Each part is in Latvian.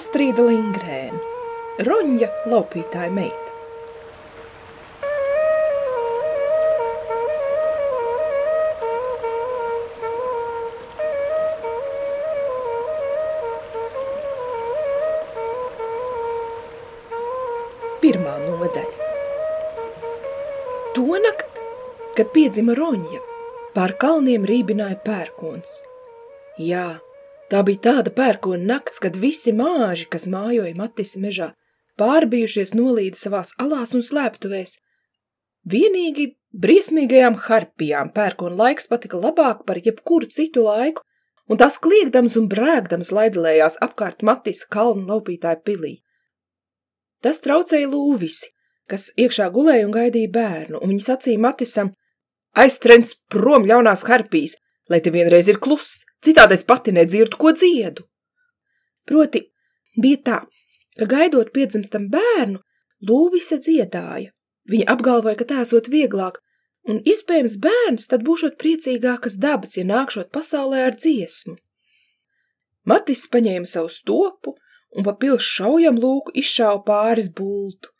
Astrīda Lingrēna, Roņa laupītāja meita. Pirmā nodaļa. Tonakt, kad piedzima Roņa, pār kalniem rībināja pērkons. Jā, tā bija tāda pērkona nakts, kad visi māži, kas mājoja Matisa mežā, pārbijušies nolīdi savās alās un slēptuvēs. Vienīgi briesmīgajām harpijām pērkona laiks patika labāk par jebkuru citu laiku, un tās kliegdams un brēgdams laidelējās apkārt Matisa kalnu laupītāju pilī. Tas traucēja lūvisi, kas iekšā gulēja un gaidīja bērnu, un viņa sacīja Matisam, aiztrens prom ļaunās harpijas, lai te vienreiz ir kluss, citādi es pati nedzirdu, ko dziedu. Proti, bija tā, ka gaidot piedzimstam bērnu, lūvise dziedāja. Viņa apgalvoja, ka tā esot vieglāk, un iespējams bērns tad būšot priecīgākas dabas, ja nākšot pasaulē ar dziesmu. Matis paņēma savu stopu un pa pils šaujam lūku izšāva pāris bultu.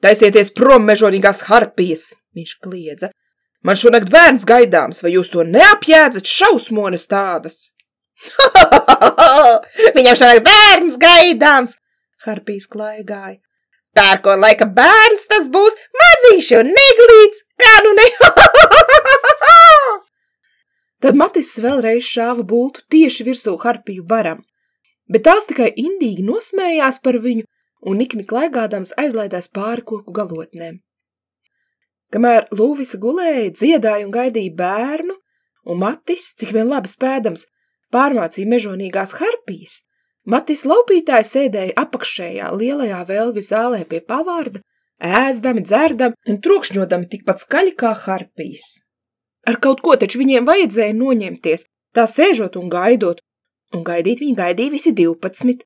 Taisieties prom, mežonīgās harpijas, viņš kliedza. Man šonakt bērns gaidāms, vai jūs to neapjēdzat šausmones tādas? Viņam šonakt bērns gaidāms, harpijas klaigāja. Pērkon laika bērns tas būs mazīši un neglīts, kā nu ne. Tad Matis vēlreiz šāva bultu tieši virsū harpiju varam bet tās tikai indīgi nosmējās par viņu un nikni klaigādams aizlaidās pāri koku galotnēm. Kamēr Lūvisa gulēja, dziedāja un gaidīja bērnu, un Matis, cik vien labi spēdams, pārmācīja mežonīgās harpijas, Matis laupītājs sēdēja apakšējā lielajā velvju zālē pie pavārda, ēzdami, dzerdami un trokšņodami tikpat skaļi kā harpijas. Ar kaut ko taču viņiem vajadzēja noņemties, tā sēžot un gaidot, un gaidīt viņi gaidīja visi divpadsmit.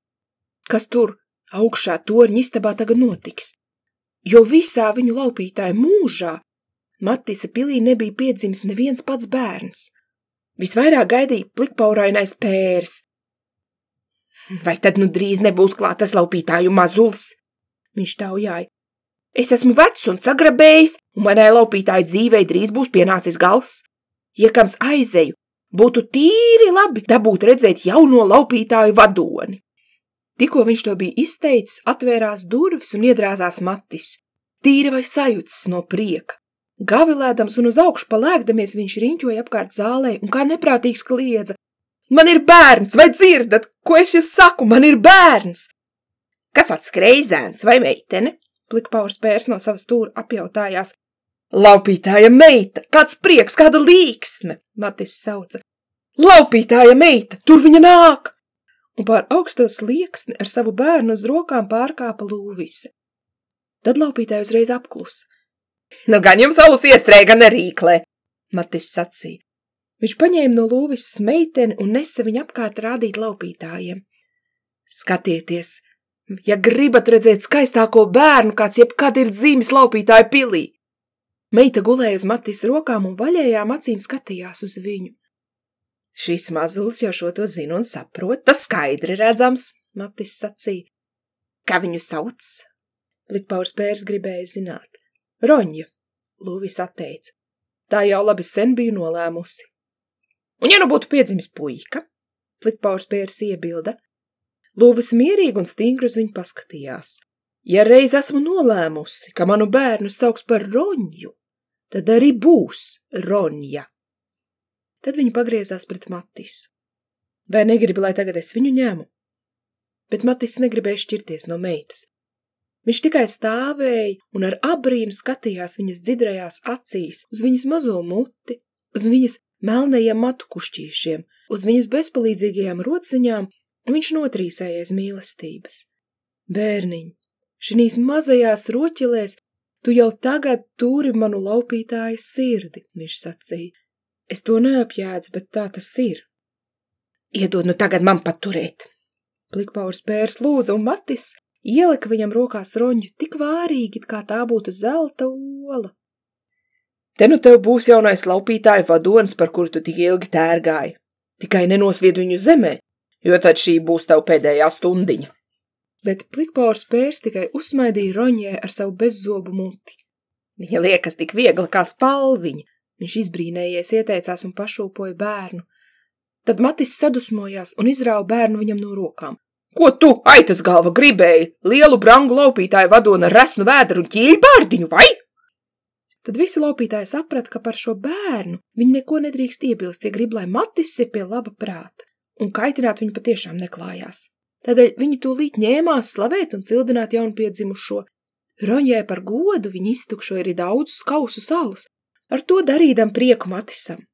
Kas tur augšā torņa istabā tagad notiks? Jo visā viņu laupītāju mūžā Matisa pilī nebija piedzimis neviens pats bērns. Visvairāk gaidīja plikpaurainais pērs. Vai tad nu drīz nebūs klāt tas laupītāju mazulis? Viņš taujāja. Es esmu vecs un sagrabējis, un manai laupītāju dzīvei drīz būs pienācis gals. Iekams aizeju, Būtu tīri labi dabūt redzēt jauno laupītāju vadoni. Tikko viņš to bija izteicis, atvērās durvis un iedrāzās matis. Tīri vai sajūtas no prieka. Gavilēdams un uz augšu palēkdamies viņš riņķoja apkārt zālē un kā neprātīgs kliedza. Man ir bērns, vai dzirdat, ko es jūs saku, man ir bērns! Kas atskreizēns vai meitene? Plikpaurs pērs no savas stūra apjautājās, Laupītāja meita, kāds prieks, kāda līksme, Matis sauca. Laupītāja meita, tur viņa nāk! Un pār augsto slieksni ar savu bērnu uz rokām pārkāpa lūvise. Tad laupītāja uzreiz apklusa. Nu gan jums alus iestrēja, gan nerīklē, Matis sacīja. Viņš paņēma no lūvises meiteni un nesa viņu apkārt rādīt laupītājiem. Skatieties, ja gribat redzēt skaistāko bērnu, kāds jebkad ir dzīves laupītāja pilī, Meita gulēja uz Matis rokām un vaļējām acīm skatījās uz viņu. Šis mazulis jau šo to zina un saprot, tas skaidri redzams, Matis sacīja. Kā viņu sauc? Likpaurs pērs gribēja zināt. Roņa, Lūvis atteica. Tā jau labi sen biju nolēmusi. Un ja nu būtu piedzimis puika? Likpaurs pērs iebilda. Lūvis mierīgi un stingri uz viņu paskatījās. Ja reiz esmu nolēmusi, ka manu bērnu sauks par Roņu, tad arī būs Ronja. Tad viņa pagriezās pret Matisu. Vai negribi, lai tagad es viņu ņemu? Bet Matis negribēja šķirties no meitas. Viņš tikai stāvēja un ar abrīnu skatījās viņas dzidrajās acīs, uz viņas mazo muti, uz viņas melnajiem matu kušķīšiem, uz viņas bezpalīdzīgajām rociņām, un viņš notrīsējies mīlestības. Bērniņ, šinīs mazajās roķilēs Tu jau tagad turi manu laupītāja sirdi, viņš sacīja. Es to neapjēdzu, bet tā tas ir. Iedod nu tagad man paturēt. Plikpaurs pērs lūdza, un Matis ielika viņam rokās roņu tik vārīgi, kā tā būtu zelta ola. Te nu tev būs jaunais laupītāja vadonis, par kuru tu tik ilgi tērgāji. Tikai nenosvied viņu zemē, jo tad šī būs tev pēdējā stundiņa. bet plikpaurs pērs tikai uzsmaidīja roņē ar savu bezzobu muti. Viņa liekas tik viegla kā spalviņa. Viņš izbrīnējies ieteicās un pašūpoja bērnu. Tad Matis sadusmojās un izrāva bērnu viņam no rokām. Ko tu, aitas galva, gribēji? Lielu brangu laupītāju vadona resnu vēdru un ķīļbārdiņu, vai? Tad visi laupītāji saprata, ka par šo bērnu viņi neko nedrīkst iebilst, ja grib, lai Matis ir pie laba prāta, un kaitināt viņu patiešām neklājās. Tādēļ viņi tūlīt ņēmās slavēt un cildināt jaunpiedzimušo. Roņē par godu viņi iztukšoja arī daudzus kausu salus, ar to darīdam prieku Matisam.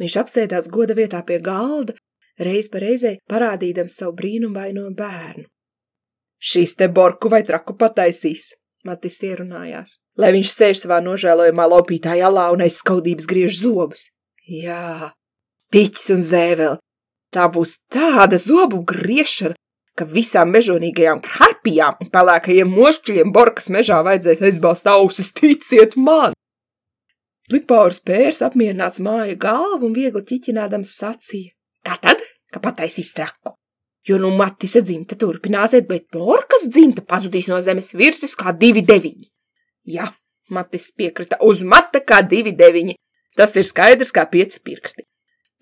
Viņš apsēdās goda vietā pie galda, reiz pa reizei parādīdams savu brīnumvaino bērnu. Šīs te borku vai traku pataisīs, Matis ierunājās, lai viņš sēž savā nožēlojumā laupītāja alā un aiz skaudības griež zobus. Jā, piķis un zēveli, tā būs tāda zobu griešana, ka visām mežonīgajām harpijām un pelēkajiem mošķuļiem Borkas mežā vajadzēs aizbalst ausis, ticiet man! Plikpaurs pērs apmierināts māja galvu un viegli ķiķinādams sacīja. Kā tad, ka pataisīs traku? Jo nu Matisa dzimta turpināsiet, bet Borkas dzimta pazudīs no zemes virsis kā divi deviņi. Jā, Matis piekrita uz mata kā divi deviņi. Tas ir skaidrs kā pieci pirksti.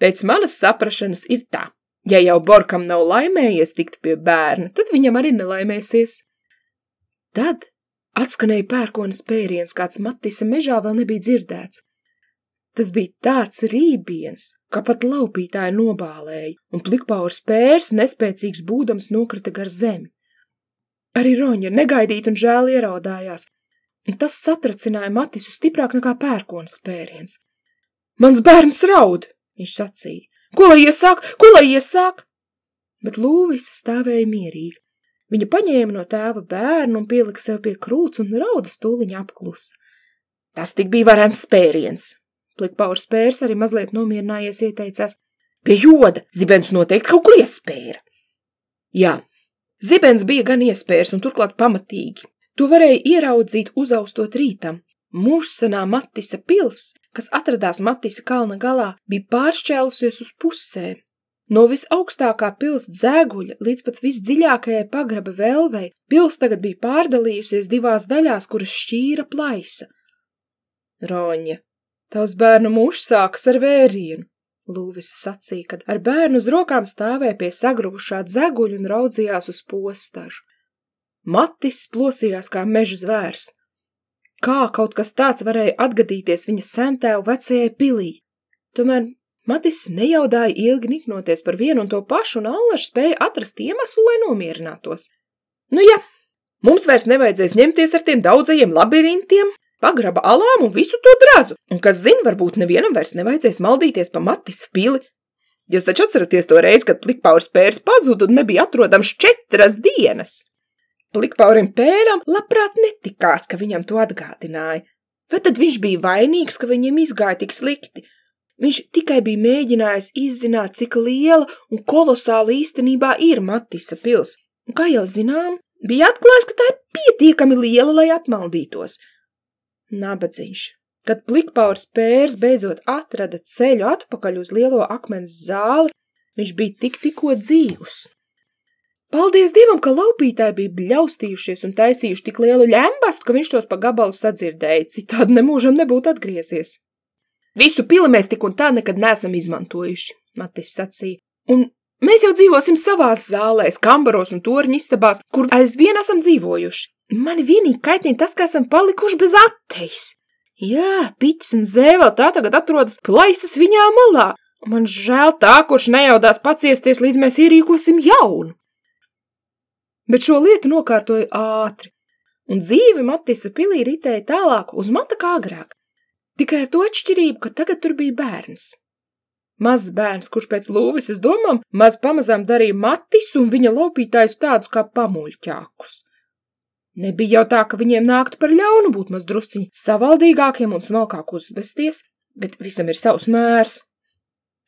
Pēc manas saprašanas ir tā. Ja jau Borkam nav laimējies tikt pie bērna, tad viņam arī nelaimēsies. Tad atskanēja pērkonas pēriens, kāds Matisa mežā vēl nebija dzirdēts. Tas bija tāds rībiens, ka pat laupītāji nobālēja, un plikpaurs pērs nespēcīgs būdams nokrita gar zemi. Arī Roņa negaidīt un žēl ieraudājās, un tas satracināja Matisu stiprāk nekā pērkonas pēriens. Mans bērns raud, viņš sacīja. Ko lai iesāk? Ko lai iesāk? Bet Lūvis stāvēja mierīgi. Viņa paņēma no tēva bērnu un pielika sev pie krūts un rauda stūliņa apklusa. Tas tik bija varens spēriens. Plikpaurs spērs arī mazliet nomierinājies ieteicās. Pie joda zibens noteikti kaut kur iespēra. Jā, zibens bija gan iespērs un turklāt pamatīgi. To varēja ieraudzīt uzaustot rītam. Mūžsanā Matisa pils kas atradās Matisa kalna galā, bija pāršķēlusies uz pusēm. No visaugstākā pils dzēguļa līdz pat visdziļākajai pagraba velvei pils tagad bija pārdalījusies divās daļās, kuras šķīra plaisa. Roņa, tavs bērnu mūžs sākas ar vērienu, Lūvisa sacīja, kad ar bērnu uz rokām stāvēja pie sagruvušā dzeguļa un raudzījās uz postažu. Matis plosījās kā meža zvērs – Kā kaut kas tāds varēja atgadīties viņa sentēvu vecajai pilī? Tomēr Matis nejaudāja ilgi niknoties par vienu un to pašu, un Allaž spēja atrast iemeslu, lai nomierinātos. Nu ja, mums vairs nevajadzēs ņemties ar tiem daudzajiem labirintiem, pagraba alām un visu to drazu, un kas zina, varbūt nevienam vairs nevajadzēs maldīties pa Matis pili. Jūs taču atceraties to reizi, kad plikpaurs pērs pazuda un nebija atrodams četras dienas. Plikpaurim pēram labprāt netikās, ka viņam to atgādināja. Vai tad viņš bija vainīgs, ka viņam izgāja tik slikti? Viņš tikai bija mēģinājis izzināt, cik liela un kolosāla īstenībā ir Matisa pils. Un kā jau zinām, bija atklājis, ka tā ir pietiekami liela, lai apmaldītos. Nabadzīgs. Kad plikpaurs pērs beidzot atrada ceļu atpakaļ uz lielo akmens zāli, viņš bija tik tikko dzīvs. Paldies Dievam, ka laupītāji bija bļaustījušies un taisījuši tik lielu ļembastu, ka viņš tos pa gabalu sadzirdēja, citādi nemūžam nebūtu atgriezies. Visu pili mēs tik un tā nekad neesam izmantojuši, Matis sacīja, un mēs jau dzīvosim savās zālēs, kambaros un torņu istabās, kur aizvien esam dzīvojuši. Mani vienīgi kaitina tas, ka esam palikuši bez atteis. Jā, piķis un zēvel tā tagad atrodas plaisas viņā malā, man žēl tā, kurš nejaudās paciesties, līdz mēs ierīkosim jaunu bet šo lietu nokārtoja ātri, un dzīve Matisa pilī ritēja tālāk uz mata kā agrāk. Tikai ar to atšķirību, ka tagad tur bija bērns. Mazs bērns, kurš pēc lūvisas domām maz pamazām darīja matis un viņa laupītājus tādus kā pamuļķākus. Nebija jau tā, ka viņiem nāktu par ļaunu būt maz drusciņi savaldīgākiem un smalkāk uzvesties, bet visam ir savs mērs.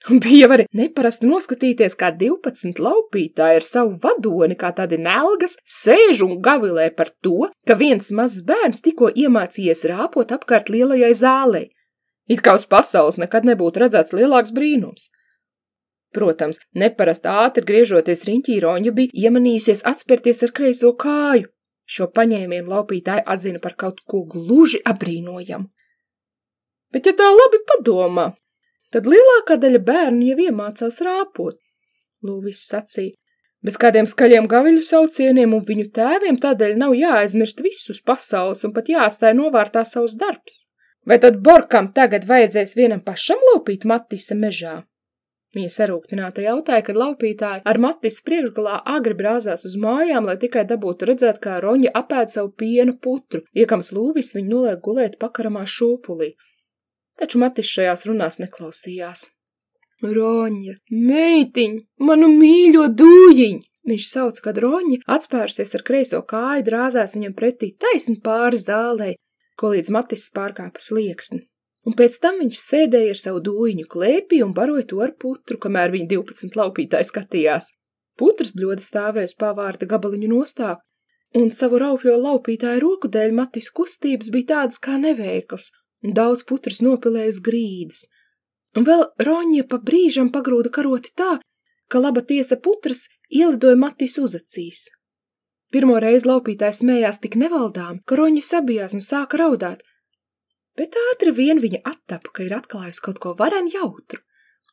Bija arī neparasti noskatīties, kā 12 laupītāji ar savu vadoni, kā tādi nelgas, sēž un gavilē par to, ka viens mazs bērns tikko iemācījies rāpot apkārt lielajai zālei. It kā uz pasaules nekad nebūtu redzēts lielāks brīnums. Protams, neparasti ātri griežoties riņķī Roņa bija iemanījusies atspērties ar kreiso kāju. Šo paņēmienu laupītāji atzina par kaut ko gluži abrīnojamu. Bet, ja tā labi padomā, tad lielākā daļa bērnu jau iemācās rāpot. Lūvis sacīja, bez kādiem skaļiem gaviļu saucieniem un viņu tēviem tādēļ nav jāaizmirst visus pasaules un pat jāatstāja novārtā savus darbs. Vai tad Borkam tagad vajadzēs vienam pašam laupīt Matisa mežā? Viņa sarūktināta jautāja, kad laupītāji ar Matis priekšgalā agri brāzās uz mājām, lai tikai dabūtu redzēt, kā Roņa apēd savu pienu putru, iekams lūvis viņu noliek gulēt pakaramā šūpulī. Taču Matis šajās runās neklausījās. Roņa, meitiņ, manu mīļo dūjiņ! Viņš sauc, kad Roņa, atspērsies ar kreiso kāju, drāzās viņam pretī taisni pāri zālē, ko līdz Matis pārkāpa slieksni un pēc tam viņš sēdēja ar savu dūjiņu klēpī un baroja to ar putru, kamēr viņa 12 laupītāji skatījās. Putrs bļoda stāvēja uz pavārda gabaliņu nostāk, un savu raupjo laupītāju roku dēļ Matis kustības bija tādas kā neveiklas, daudz putras nopilēja uz grīdas. Un vēl Roņa pa brīžam pagrūda karoti tā, ka laba tiesa putras ielidoja Matis uzacīs. Pirmo reizi laupītājs smējās tik nevaldām, ka Roņa sabijās un sāka raudāt – bet ātri vien viņa attapa, ka ir atklājusi kaut ko varen jautru,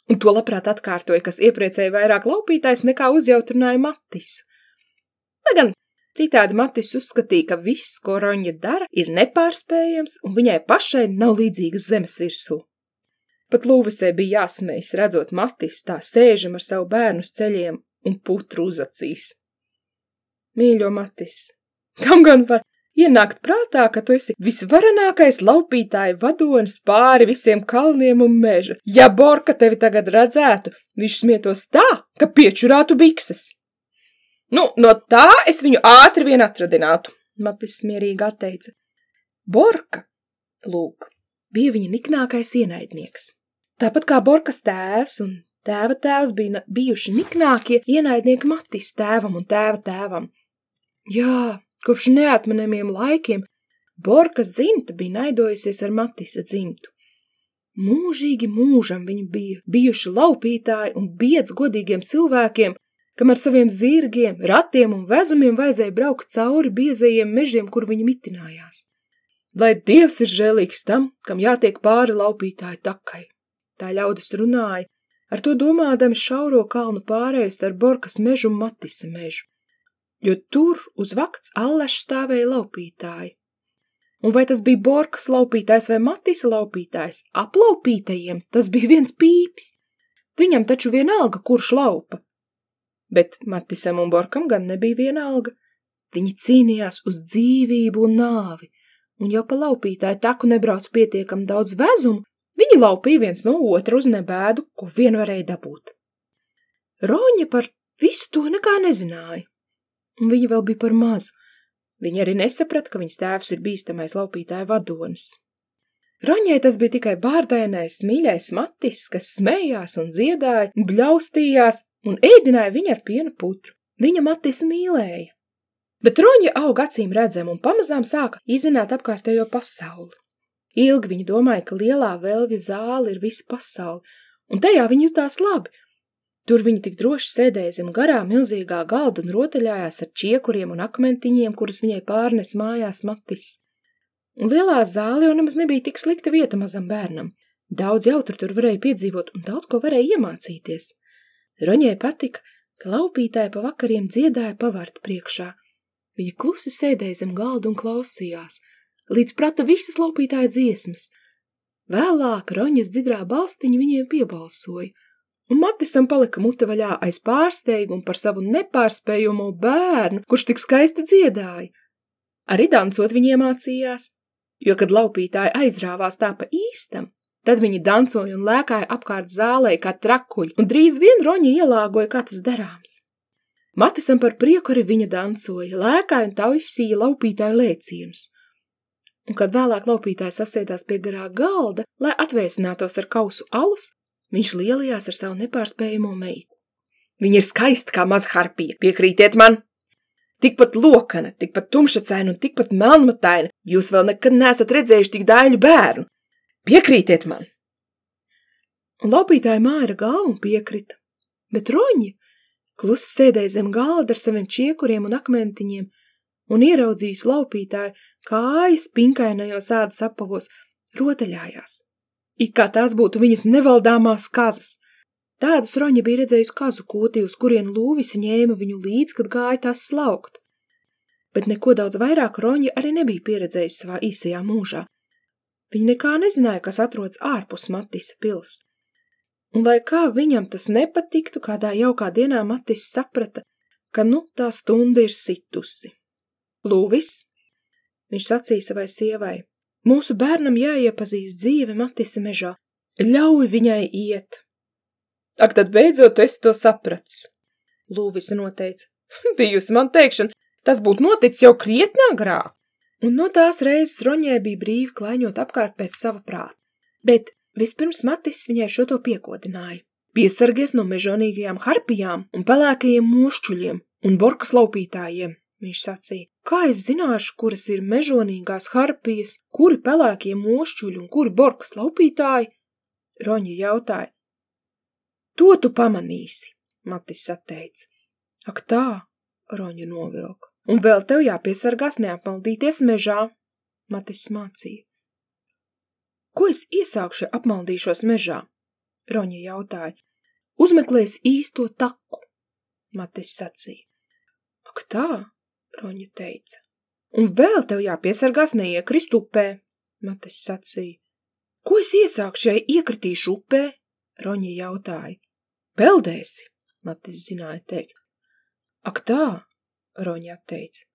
un to labprāt atkārtoja, kas iepriecēja vairāk laupītājs nekā uzjautrināja Matisu. Lai gan citādi Matis uzskatīja, ka viss, ko Roņa dara, ir nepārspējams un viņai pašai nav līdzīgas zemes virsū. Pat Lūvisē bija jāsmējas, redzot Matisu tā sēžam ar savu bērnu uz ceļiem un putru uzacīs. Mīļo Matis, kam gan var ienākt prātā, ka tu esi visvarenākais laupītāju vadonis pāri visiem kalniem un meža. Ja Borka tevi tagad redzētu, viņš smietos tā, ka piečurātu bikses. Nu, no tā es viņu ātri vien atradinātu, Matis smierīgi atteica. Borka, lūk, bija viņa niknākais ienaidnieks. Tāpat kā Borkas tēvs un tēva tēvs bija bijuši niknākie ienaidnieki Matis tēvam un tēva tēvam. Jā, Kopš neatmanamiem laikiem Borkas dzimta bija naidojusies ar Matisa dzimtu. Mūžīgi mūžam viņi bija bijuši laupītāji un biedz godīgiem cilvēkiem, kam ar saviem zirgiem, ratiem un vezumiem vajadzēja braukt cauri biezajiem mežiem, kur viņi mitinājās. Lai Dievs ir žēlīgs tam, kam jātiek pāri laupītāju takai. Tā ļaudis runāja, ar to domādami šauro kalnu pārējus ar Borkas mežu un Matisa mežu jo tur uz vakts alleš stāvēja laupītāji. Un vai tas bija Borkas laupītājs vai Matisa laupītājs, aplaupītajiem tas bija viens pīpis. Viņam taču vienalga, kurš laupa. Bet Matisam un Borkam gan nebija vienalga. Viņi cīnījās uz dzīvību un nāvi, un jau pa laupītāju taku nebrauc pietiekam daudz vezumu, viņi laupīja viens no otra uz nebēdu, ko vien varēja dabūt. Roņa par visu to nekā nezināja un viņa vēl bija par mazu. Viņa arī nesaprata, ka viņas tēvs ir bīstamais laupītāja vadonis. Roņai tas bija tikai bārdainais, mīļais matis, kas smējās un dziedāja, bļaustījās un ēdināja viņu ar piena putru. Viņa matis mīlēja. Bet Roņa auga acīm redzam un pamazām sāka izzināt apkārtējo pasauli. Ilgi viņa domāja, ka lielā velvju zāle ir visa pasaule, un tajā viņa jutās labi, Tur viņi tik droši sēdēja zem garā milzīgā galda un rotaļājās ar čiekuriem un akmentiņiem, kurus viņai pārnes mājās matis. Un lielā zāle jau nemaz nebija tik slikta vieta mazam bērnam. Daudz jautru tur varēja piedzīvot un daudz ko varēja iemācīties. Roņai patika, ka laupītāji pa vakariem dziedāja pavārta priekšā. Viņa klusi sēdēja zem galda un klausījās, līdz prata visas laupītāja dziesmas. Vēlāk Roņas dzidrā balstiņa viņiem piebalsoja – un Matisam palika mute vaļā aiz pārsteigumu par savu nepārspējamo bērnu, kurš tik skaisti dziedāja. Arī dancot viņi iemācījās, jo, kad laupītāji aizrāvās tā pa īstam, tad viņi dancoja un lēkāja apkārt zālē kā trakuļi, un drīz vien roņi ielāgoja, kā tas darāms. Matisam par prieku arī viņa dancoja, lēkāja un taisīja laupītāju lēcienus. Un, kad vēlāk laupītājs sasēdās pie garā galda, lai atvēsinātos ar kausu alus, Viņš lielījās ar savu nepārspējamo meitu. Viņa ir skaista kā maza harpija, piekrītiet man! Tikpat lokana, tikpat tumšacaina un tikpat melnmataina, jūs vēl nekad neesat redzējuši tik daiļu bērnu. Piekrītiet man! Un laupītāja māra galvu piekrita. bet roņi klusi sēdēja zem galda ar saviem čiekuriem un akmentiņiem un ieraudzījis laupītāju kājas pinkainajos ādas apavos rotaļājās. It kā tās būtu viņas nevaldāmās kazas. Tādas roņa bija redzējusi kazu kūtī, uz kurien lūvisi ņēma viņu līdz, kad gāja tās slaukt. Bet neko daudz vairāk roņa arī nebija pieredzējusi savā īsajā mūžā. Viņa nekā nezināja, kas atrodas ārpus Matisa pils. Un lai kā viņam tas nepatiktu, kādā jaukā dienā Matis saprata, ka nu tā stunda ir situsi. Lūvis, viņš sacīja savai sievai, mūsu bērnam jāiepazīst dzīve Matisa mežā, ļauj viņai iet. Ak, tad beidzot es to saprats. Lūvis noteica. Bijusi man teikšana, tas būtu noticis jau krietni agrāk. Un no tās reizes Roņai bija brīvi klaiņot apkārt pēc sava prāta. Bet vispirms Matis viņai šo to piekodināja. Piesargies no mežonīgajām harpijām un pelēkajiem mošķuļiem un borkas laupītājiem, viņš sacīja. Kā es zināšu, kuras ir mežonīgās harpijas, kuri pelēkie mošķuļi un kuri borkas laupītāji? Roņa jautāja. To tu pamanīsi, Matis atteica. Ak tā, Roņa novilka. Un vēl tev jāpiesargās neapmaldīties mežā, Matis mācīja. Ko es iesākšu, ja apmaldīšos mežā? Roņa jautāja. Uzmeklēs īsto taku, Matis sacīja. Ak tā, Roņa teica. Un vēl tev jāpiesargās neiekrist upē, Matis sacīja. Ko es iesākšu, ja iekritīšu upē? Roņa jautāja. Peldēsi, Matis zināja teikt. Ak tā, Roņa teica.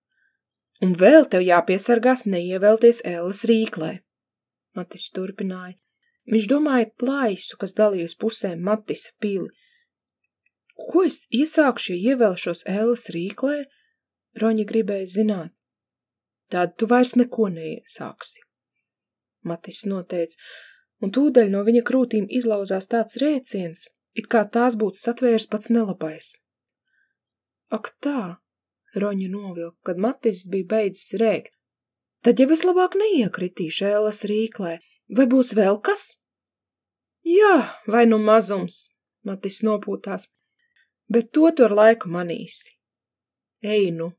Un vēl tev jāpiesargās neievelties Ēlas rīklē. Matis turpināja. Viņš domāja plaisu, kas dalīja uz pusēm Matisa pili. Ko es iesākšu, ja ievelšos Ēlas rīklē? Roņa gribēja zināt. Tad tu vairs neko neiesāksi. Matis noteica, un tūdaļ no viņa krūtīm izlauzās tāds rēciens, it kā tās būtu satvērs pats nelabais. Ak tā, Roņa novilka, kad Matis bija beidzis rēkt. Tad jau es labāk neiekritīšu ēlas rīklē, vai būs vēl kas? Jā, vai nu mazums, Matis nopūtās, bet to tu ar laiku manīsi. Ej nu!